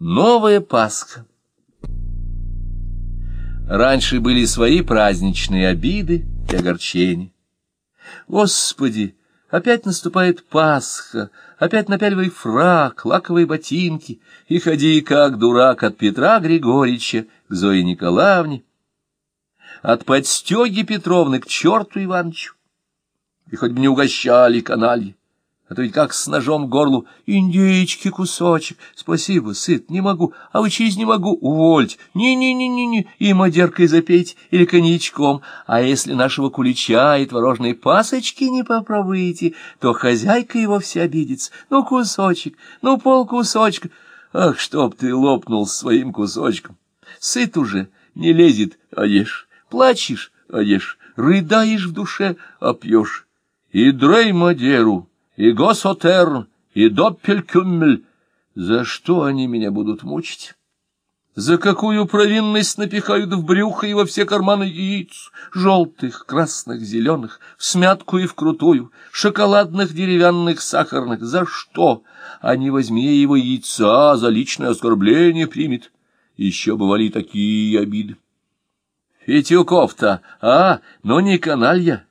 Новая Пасха. Раньше были свои праздничные обиды и огорчения. Господи, опять наступает Пасха, опять напяливай фрак, лаковые ботинки и ходи, как дурак, от Петра Григорьевича к Зое Николаевне, от подстеги Петровны к черту Иванычу. И хоть бы не угощали канальи, а то ведь как с ножом к горлу. Индейчики кусочек. Спасибо, сыт, не могу. А вы через не могу. Увольте. Не-не-не-не-не. И модеркой запейте или коньячком. А если нашего кулича и творожной пасочки не попробуете, то хозяйка его вся обидится. Ну, кусочек, ну, полкусочка. Ах, чтоб ты лопнул своим кусочком. Сыт уже, не лезет, а ешь. Плачешь, а ешь. Рыдаешь в душе, а пьешь. И дрей Мадеру и Госотерн, и Доппелькюммель. За что они меня будут мучить? За какую провинность напихают в брюхо и во все карманы яиц, желтых, красных, зеленых, в смятку и в крутую, шоколадных, деревянных, сахарных? За что? А не возьми его яйца, за личное оскорбление примет. Еще бывали такие обиды. Фитюков-то, а, но не каналья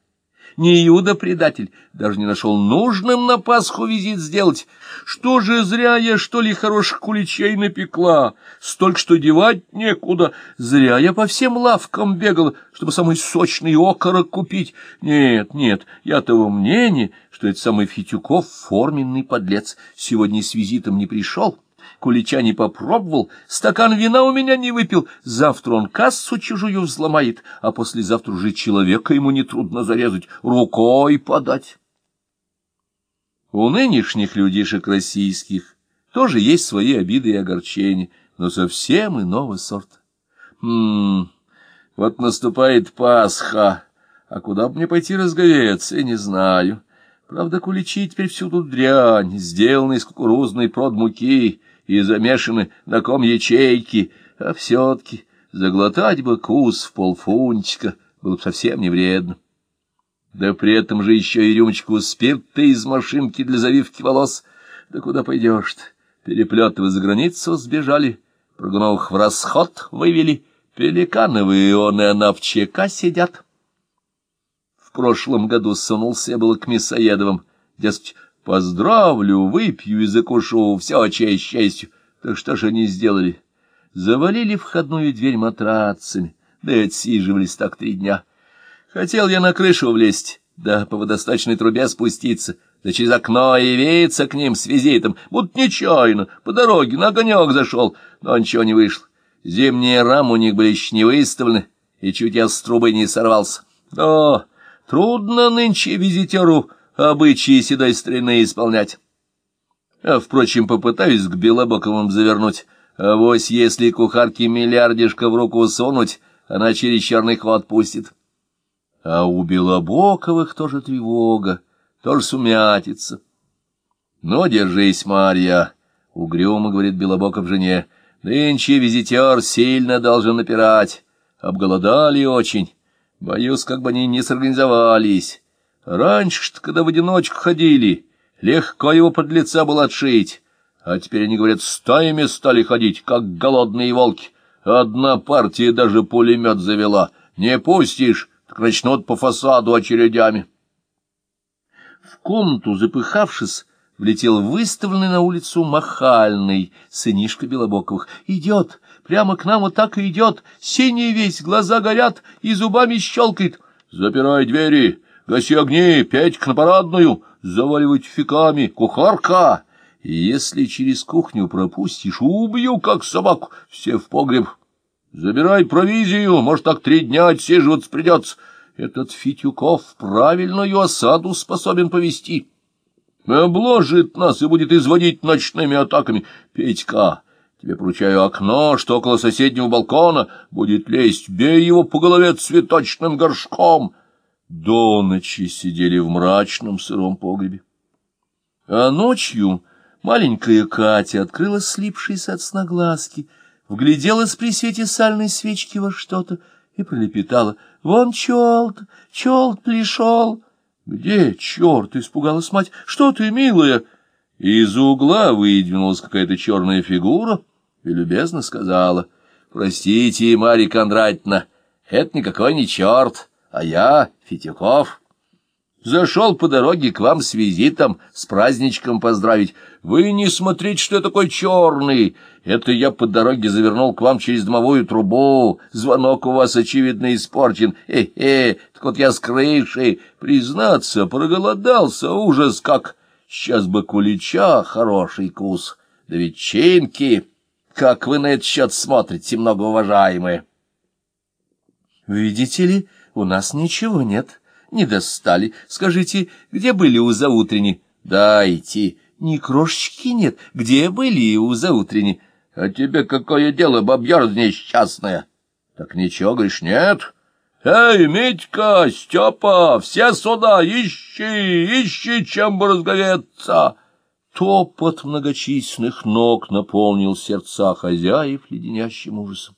не Иуда-предатель, даже не нашел нужным на Пасху визит сделать. Что же зря я, что ли, хороших куличей напекла? Столько, что девать некуда. Зря я по всем лавкам бегала, чтобы самый сочный окорок купить. Нет, нет, я того мнения, что это самый Фитюков форменный подлец. Сегодня с визитом не пришел кулича не попробовал, стакан вина у меня не выпил, завтра он кассу чужую взломает, а послезавтра уже человека ему нетрудно зарезать, рукой подать. У нынешних людишек российских тоже есть свои обиды и огорчения, но совсем иного сорта. Хм, вот наступает Пасха, а куда бы мне пойти разговеться, не знаю. Правда, куличи теперь всюду дрянь, сделанные из кукурузной продмуки, и замешаны на ком ячейки, а все-таки заглотать бы кус в полфунтика было бы совсем не вредно. Да при этом же еще и рюмочку спирта из машинки для завивки волос. Да куда пойдешь-то? Переплеты вы за границу сбежали, прогнув в расход вывели, пеликановые ионы она в ЧК сидят. В прошлом году сунулся было к Мясоедовым, дескать, Поздравлю, выпью и закушу, все честь честью. Так что же они сделали? Завалили входную дверь матрацами, да и отсиживались так три дня. Хотел я на крышу влезть, да по водосточной трубе спуститься, да через окно явиться к ним с визитом, будто нечаянно, по дороге на огонек зашел, но ничего не вышло. Зимние рамы у них были еще не выставлены, и чуть я с трубы не сорвался. Да, трудно нынче визитеру обычаи седой старины исполнять. А, впрочем, попытаюсь к Белобоковым завернуть. А вось если кухарке миллиардишка в руку сунуть, она через черный ход пустит. А у Белобоковых тоже тревога, тоже сумятица. Ну, держись, Марья, — угрюмо говорит Белобоков жене, — нынче визитер сильно должен напирать. Обголодали очень. Боюсь, как бы они не сорганизовались. Раньше-то, когда в одиночку ходили, легко его под лица было отшить, а теперь они, говорят, стаями стали ходить, как голодные волки. Одна партия даже пулемет завела. Не пустишь, так начнут по фасаду очередями. В комнату, запыхавшись, влетел выставленный на улицу махальный сынишка Белобоковых. Идет, прямо к нам вот так и идет, синий весь, глаза горят и зубами щелкает. «Запирай двери!» Гаси огни, Петька на парадную, заваливать фиками, кухарка. Если через кухню пропустишь, убью, как собаку, все в погреб. Забирай провизию, может, так три дня отсиживаться придется. Этот Фитюков правильную осаду способен повести. Обложит нас и будет изводить ночными атаками. Петька, тебе поручаю окно, что около соседнего балкона будет лезть, бей его по голове цветочным горшком». До ночи сидели в мрачном сыром погребе. А ночью маленькая Катя открыла слипшиеся от сна глазки, вгляделась при свете сальной свечки во что-то и пролепетала. — Вон черт, черт пришел! — Где черт? — испугалась мать. — Что ты, милая? Из угла выдвинулась какая-то черная фигура, и любезно сказала, «Простите, Марья Кондратьевна, это никакой не черт, а я Фитюков». Зашел по дороге к вам с визитом, с праздничком поздравить. Вы не смотрите, что я такой черный. Это я по дороге завернул к вам через дымовую трубу. Звонок у вас, очевидно, испорчен. Э-э, так вот я с крыши. Признаться, проголодался, ужас как. Сейчас бы кулича хороший кус. Да ведь чинки. Как вы на этот счет смотрите, многоуважаемые? Видите ли, у нас ничего нет не достали. Скажите, где были у заутренни? Дайте. Ни крошечки нет. Где были у заутренни? А тебе какое дело, бабьер несчастная? Так ничего, говоришь, нет? Эй, Митька, Степа, все сюда, ищи, ищи, чем бы разговеться. Топот многочисленных ног наполнил сердца хозяев леденящим ужасом.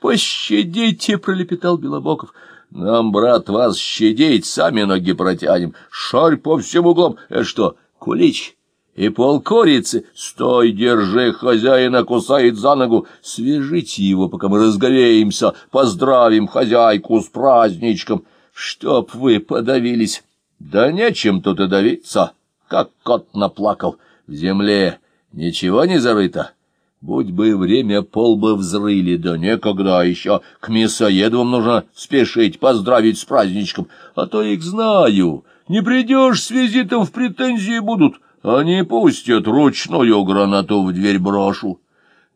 «Пощадите!» — пролепетал Белобоков. Нам, брат, вас щадить, сами ноги протянем. Шарь по всем углам. Это что, кулич? И полкорицы? Стой, держи, хозяина кусает за ногу. Свяжите его, пока мы разговеемся. Поздравим хозяйку с праздничком. Чтоб вы подавились. Да нечем тут и давиться, как кот наплакал. В земле ничего не зарыто. Будь бы время, пол бы взрыли, да некогда еще. К мясоедам нужно спешить, поздравить с праздничком. А то их знаю. Не придешь с визитом, в претензии будут. Они пустят ручную гранату в дверь брошу.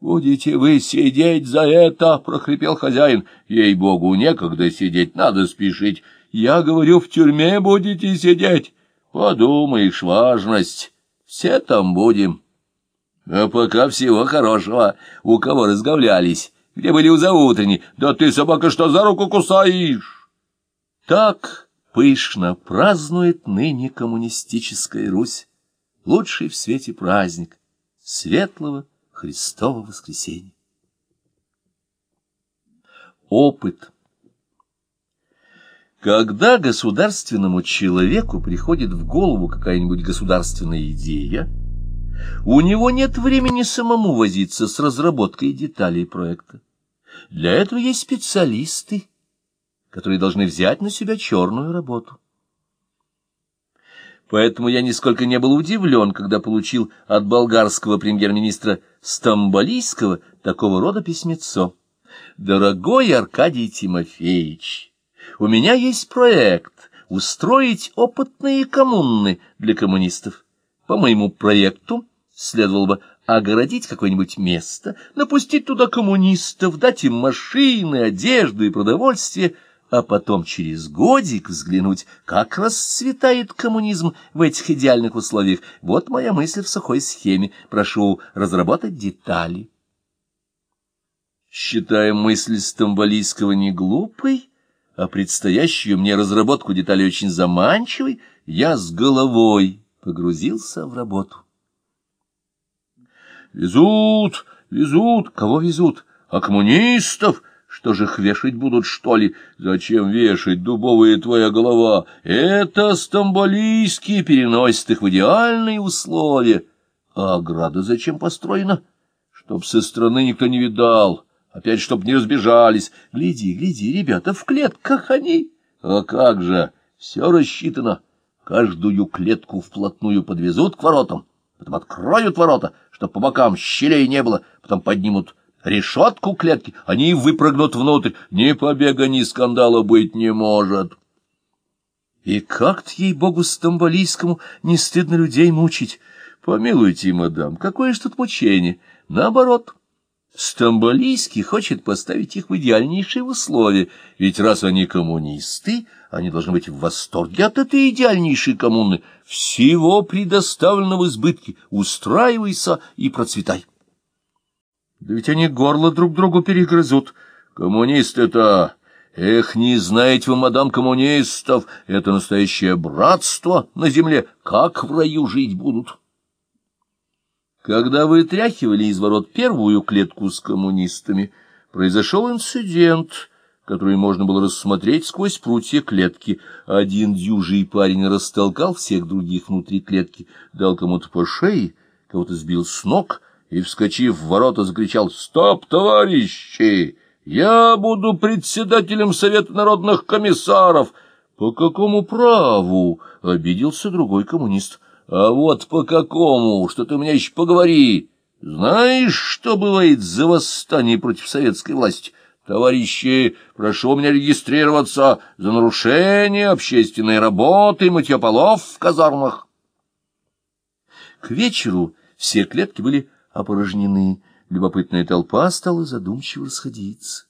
«Будете вы сидеть за это?» — прохрипел хозяин. «Ей-богу, некогда сидеть, надо спешить. Я говорю, в тюрьме будете сидеть. Подумаешь, важность. Все там будем». А пока всего хорошего. У кого разговлялись? Где были у заутренней? Да ты, собака, что за руку кусаешь? Так пышно празднует ныне коммунистическая Русь. Лучший в свете праздник светлого Христова воскресенья. Опыт Когда государственному человеку приходит в голову какая-нибудь государственная идея, у него нет времени самому возиться с разработкой деталей проекта. Для этого есть специалисты, которые должны взять на себя черную работу. Поэтому я нисколько не был удивлен, когда получил от болгарского премьер-министра Стамбалийского такого рода письмецо. «Дорогой Аркадий Тимофеевич, у меня есть проект — устроить опытные коммуны для коммунистов. По моему проекту следовало бы огородить какое-нибудь место, напустить туда коммунистов, дать им машины, одежду и продовольствие, а потом через годик взглянуть, как расцветает коммунизм в этих идеальных условиях. Вот моя мысль в сухой схеме. Прошу разработать детали. Считая мысль Стамбалийского не глупой, а предстоящую мне разработку деталей очень заманчивой, я с головой погрузился в работу. Везут, везут. Кого везут? А коммунистов? Что же их вешать будут, что ли? Зачем вешать, дубовая твоя голова? Это стамболийские переносят их в идеальные условия. А ограда зачем построена? Чтоб со стороны никто не видал. Опять, чтоб не разбежались. Гляди, гляди, ребята, в клетках они. А как же, все рассчитано. Каждую клетку вплотную подвезут к воротам, потом откроют ворота, чтоб по бокам щелей не было, потом поднимут решетку клетки, они выпрыгнут внутрь, ни побега, ни скандала быть не может. И как-то, ей-богу, Стамбалийскому не стыдно людей мучить. Помилуйте, мадам, какое ж тут мучение? Наоборот, Стамбалийский хочет поставить их в идеальнейшие условия, ведь раз они коммунисты, они должны быть в восторге от этой идеальнейшей коммуны. Всего предоставлено в избытке. Устраивайся и процветай. Да ведь они горло друг другу перегрызут. Коммунисты-то... Эх, не знаете вы, мадам, коммунистов, это настоящее братство на земле. Как в раю жить будут? Когда вытряхивали из ворот первую клетку с коммунистами, произошел инцидент — который можно было рассмотреть сквозь прутья клетки. Один дюжий парень растолкал всех других внутри клетки, дал кому-то по шее, кого-то сбил с ног, и, вскочив в ворота, закричал «Стоп, товарищи! Я буду председателем Совета народных комиссаров!» «По какому праву?» — обиделся другой коммунист. «А вот по какому, что ты у меня еще поговори. Знаешь, что бывает за восстание против советской власти?» Товарищи, прошу меня регистрироваться за нарушение общественной работы и мытье полов в казармах. К вечеру все клетки были опорожнены. Любопытная толпа стала задумчиво расходиться.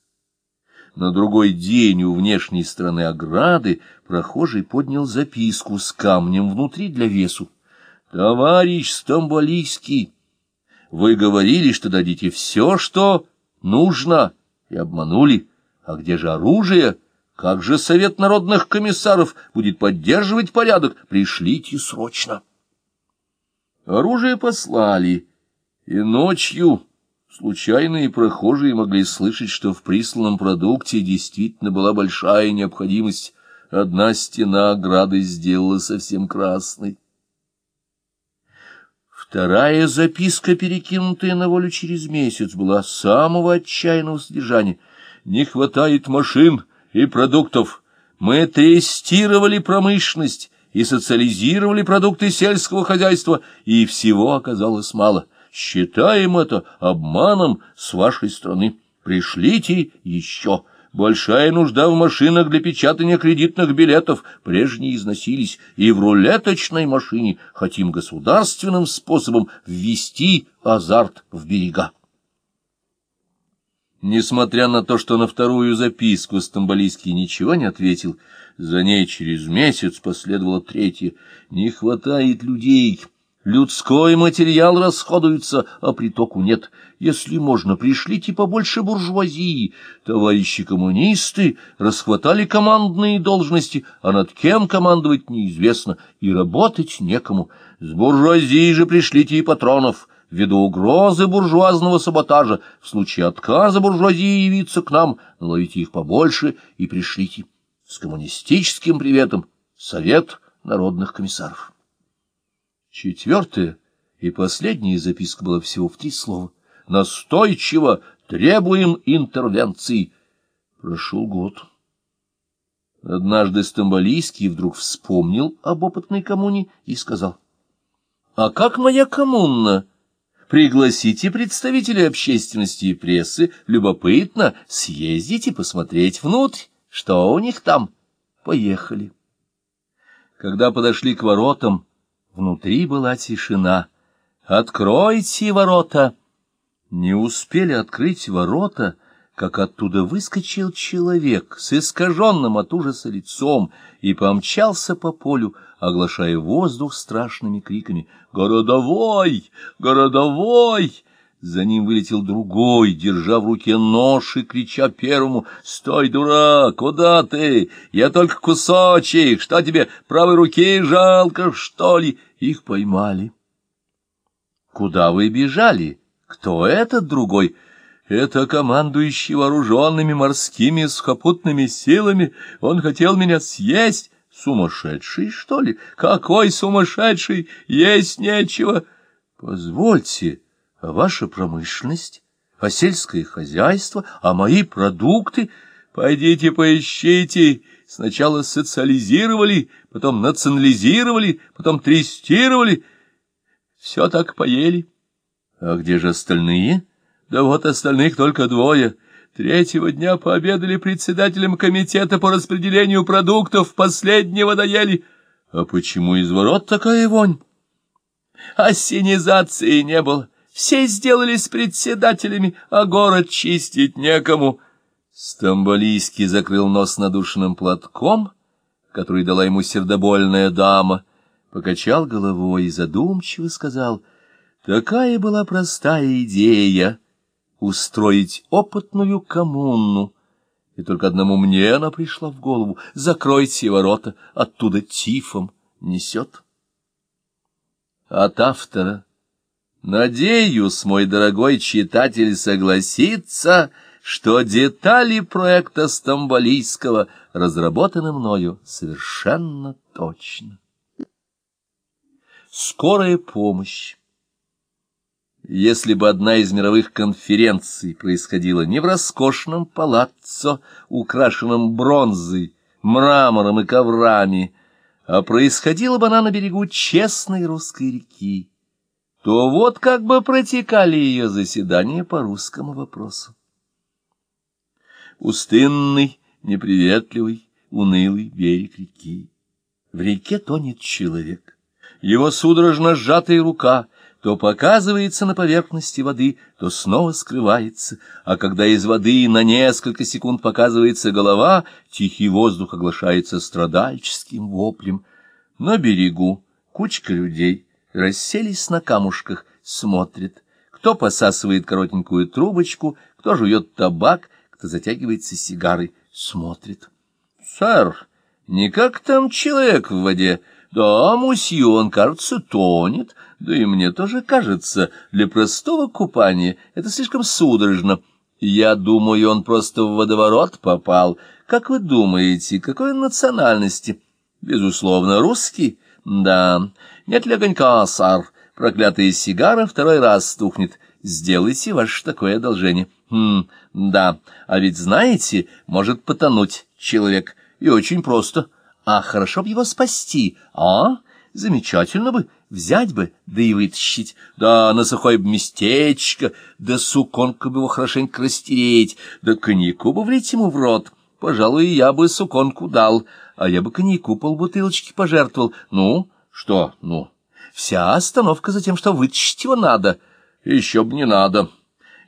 На другой день у внешней стороны ограды прохожий поднял записку с камнем внутри для весу. «Товарищ Стамболийский, вы говорили, что дадите все, что нужно» и обманули. А где же оружие? Как же Совет народных комиссаров будет поддерживать порядок? Пришлите срочно. Оружие послали, и ночью случайные прохожие могли слышать, что в присланном продукте действительно была большая необходимость. Одна стена ограды сделала совсем красной. Вторая записка, перекинутая на волю через месяц, была самого отчаянного содержания. «Не хватает машин и продуктов. Мы тестировали промышленность и социализировали продукты сельского хозяйства, и всего оказалось мало. Считаем это обманом с вашей стороны. Пришлите еще». Большая нужда в машинах для печатания кредитных билетов. Прежние износились. И в рулеточной машине хотим государственным способом ввести азарт в берега. Несмотря на то, что на вторую записку Стамбалийский ничего не ответил, за ней через месяц последовало третье. Не хватает людей. Людской материал расходуется, а притоку нет. Если можно, пришлите побольше буржуазии. Товарищи коммунисты расхватали командные должности, а над кем командовать неизвестно, и работать некому. С буржуазией же пришлите и патронов. Ввиду угрозы буржуазного саботажа, в случае отказа буржуазии явиться к нам, наловите их побольше и пришлите. С коммунистическим приветом Совет народных комиссаров. Четвертая и последняя записка была всего в три слова. Настойчиво требуем интервенции. Прошел год. Однажды Стамбалийский вдруг вспомнил об опытной коммуне и сказал, — А как моя коммуна? Пригласите представителей общественности и прессы, любопытно, съездите посмотреть внутрь, что у них там. Поехали. Когда подошли к воротам, Внутри была тишина. «Откройте ворота!» Не успели открыть ворота, как оттуда выскочил человек с искаженным от ужаса лицом и помчался по полю, оглашая воздух страшными криками «Городовой! Городовой!» За ним вылетел другой, держа в руке нож и крича первому «Стой, дурак! Куда ты? Я только кусочек! Что тебе, правой руки жалко, что ли?» Их поймали. «Куда вы бежали? Кто этот другой?» «Это командующий вооруженными морскими сухопутными силами. Он хотел меня съесть. Сумасшедший, что ли? Какой сумасшедший? Есть нечего!» «Позвольте...» ваша промышленность, а сельское хозяйство, а мои продукты. Пойдите поищите. Сначала социализировали, потом национализировали, потом трестировали. Все так поели. А где же остальные? Да вот остальных только двое. Третьего дня пообедали председателем комитета по распределению продуктов, последнего доели. А почему из ворот такая вонь? Ассенизации не было. Все сделались председателями, а город чистить некому. Стамбалийский закрыл нос надушенным платком, который дала ему сердобольная дама, покачал головой и задумчиво сказал, «Такая была простая идея — устроить опытную коммуну, и только одному мне она пришла в голову — закройте ворота, оттуда тифом несет». От автора Надеюсь, мой дорогой читатель согласится, что детали проекта Стамбалийского разработаны мною совершенно точно. Скорая помощь Если бы одна из мировых конференций происходила не в роскошном палаццо, украшенном бронзой, мрамором и коврами, а происходила бы она на берегу честной русской реки, то вот как бы протекали ее заседания по русскому вопросу. Пустынный, неприветливый, унылый берег реки. В реке тонет человек. Его судорожно сжатая рука то показывается на поверхности воды, то снова скрывается, а когда из воды на несколько секунд показывается голова, тихий воздух оглашается страдальческим воплем. На берегу кучка людей расселись на камушках, смотрят. Кто посасывает коротенькую трубочку, кто жует табак, кто затягивается сигарой, смотрит. «Сэр, не как там человек в воде?» Да, мусью, он, кажется, тонет, да и мне тоже кажется, для простого купания это слишком судорожно. Я думаю, он просто в водоворот попал. Как вы думаете, какой он национальности? Безусловно, русский? Да. Нет ли огонька, сар? Проклятая сигара второй раз стухнет. Сделайте ваше такое одолжение. Хм, да. А ведь знаете, может потонуть человек. И очень просто. А хорошо бы его спасти, а? Замечательно бы, взять бы, да и вытащить, да на сухое бы местечко, да суконку бы его хорошенько растереть, да коньяку бы влить ему в рот. Пожалуй, я бы суконку дал, а я бы коньяку полбутылочки пожертвовал. Ну, что, ну, вся остановка за тем, что вытащить его надо. Еще бы не надо,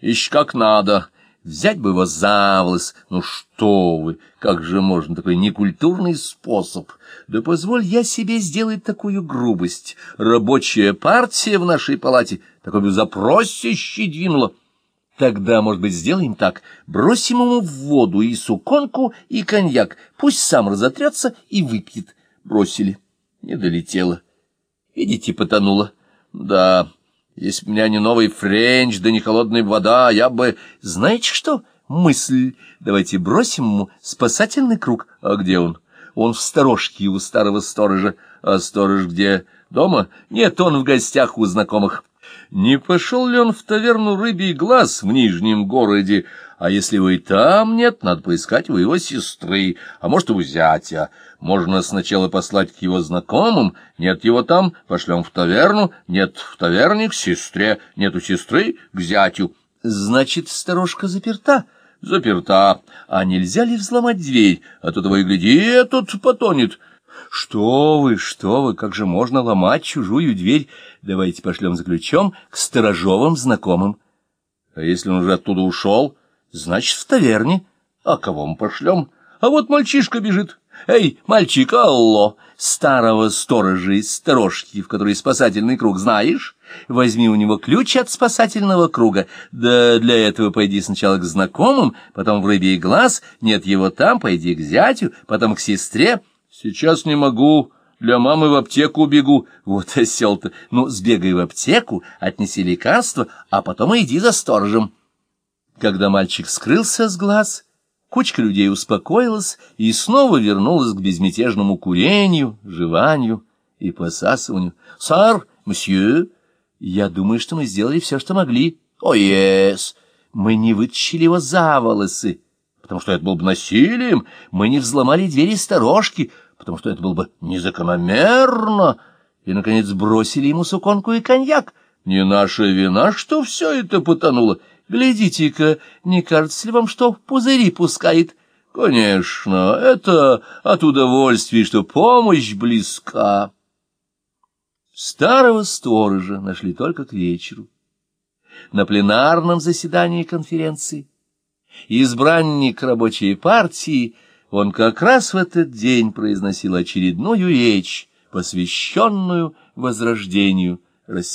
еще как надо». Взять бы его за волос. Ну что вы, как же можно такой некультурный способ? Да позволь я себе сделать такую грубость. Рабочая партия в нашей палате такой бы запросище двинула. Тогда, может быть, сделаем так. Бросим ему в воду и суконку, и коньяк. Пусть сам разотрется и выпьет. Бросили. Не долетело. Видите, потонуло. Да... Если бы у меня не новый френч, да не холодная вода, я бы... Знаете что? Мысль. Давайте бросим ему спасательный круг. А где он? Он в сторожке у старого сторожа. А сторож где? Дома? Нет, он в гостях у знакомых. Не пошел ли он в таверну «Рыбий глаз» в Нижнем городе? А если вы там нет, надо поискать у его сестры, а может, у зятя. Можно сначала послать к его знакомым, нет его там, пошлем в таверну, нет в таверне к сестре, нет у сестры к зятю. Значит, сторожка заперта? Заперта. А нельзя ли взломать дверь? А то того и гляди, этот потонет. Что вы, что вы, как же можно ломать чужую дверь? Давайте пошлем за ключом к сторожовым знакомым. А если он уже оттуда ушел, значит, в таверне. А кого мы пошлем? А вот мальчишка бежит. Эй, мальчик, алло, старого сторожа из сторожки, в которой спасательный круг, знаешь? Возьми у него ключ от спасательного круга. Да для этого пойди сначала к знакомым, потом в рыбий глаз, нет его там, пойди к зятю, потом к сестре. Сейчас не могу, для мамы в аптеку убегу. Вот осел-то. Ну, сбегай в аптеку, отнеси лекарство, а потом иди за сторожем. Когда мальчик скрылся с глаз, кучка людей успокоилась и снова вернулась к безмятежному курению, жеванию и посасыванию. — Сар, мсье, я думаю, что мы сделали все, что могли. — О, ес! Мы не вытащили его за волосы, потому что это было бы насилием. Мы не взломали двери сторожки, потому что это было бы незакономерно. И, наконец, бросили ему суконку и коньяк. Не наша вина, что все это потонуло. Глядите-ка, не кажется ли вам, что пузыри пускает? Конечно, это от удовольствия, что помощь близка. Старого сторожа нашли только к вечеру. На пленарном заседании конференции избранник рабочей партии, он как раз в этот день произносил очередную речь, посвященную возрождению России.